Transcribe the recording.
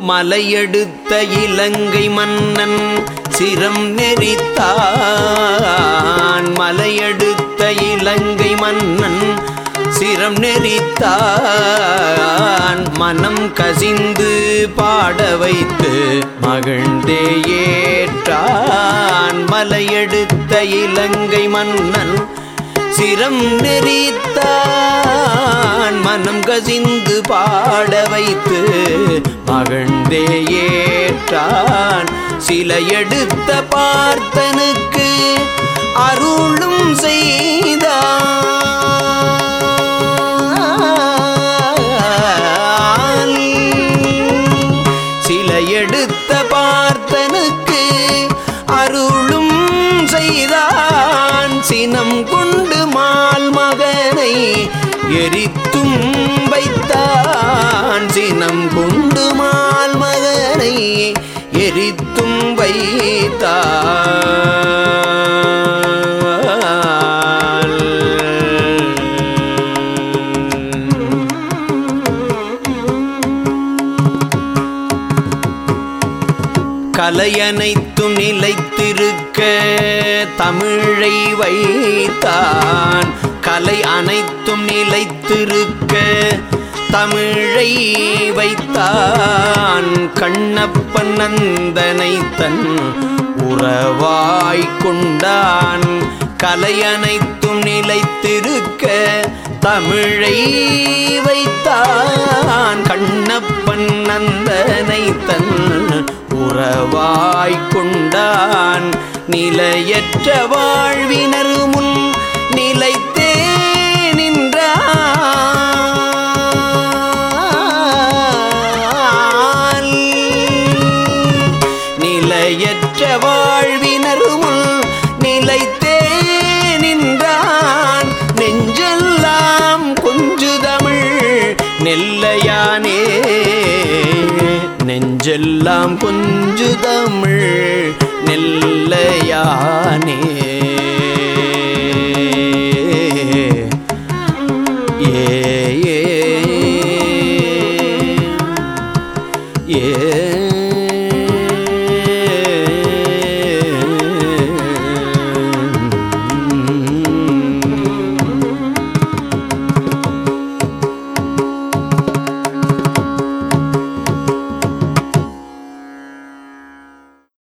மலையெடுத்த இலங்கை மன்னன் சிரம் நெறித்தான். மலையெடுத்த இலங்கை மன்னன் சிரம் நெறித்தான். மனம் கசிந்து பாட வைத்து மகிழ்ந்தே ஏற்றான். மலையெடுத்த இலங்கை மன்னன் சிரம் நெறித்தான். மனம் கசிந்து பாட வைத்து மகிழ்ந்தே ஏற்றான். சில எடுத்த பார்த்தனுக்கு அருளும் செய்தான். சில எடுத்த பார்த்தனுக்கு அருளும் செய்தான். சினம் கொண்டு மால் மகனை எரித்தும் வைத்தான். சினம் கொண்டு எரித்தும் வைத்தான் கலையனைத்தும் நிலைத்திருக்க தமிழை வைத்தான். கலை அனைத்தும் நிலைத்திருக்க தமிழை வைத்தான் கண்ணப்பன் நந்தனை தன் உறவாய் கொண்டான். கலை நிலைத்திருக்க தமிழை வைத்தான் கண்ணப்பன் நந்தனை தன் உறவாய் கொண்டான். நிலையற்ற வாழ்வினர் முன் நிலை நிலையற்ற வாழ்வினர் முன் நிலைத்தே நின்றான். நெஞ்செல்லாம் கொஞ்சு தமிழ் நெல்லையானே. நெஞ்செல்லாம் கொஞ்சு தமிழ் நெல்லையானே.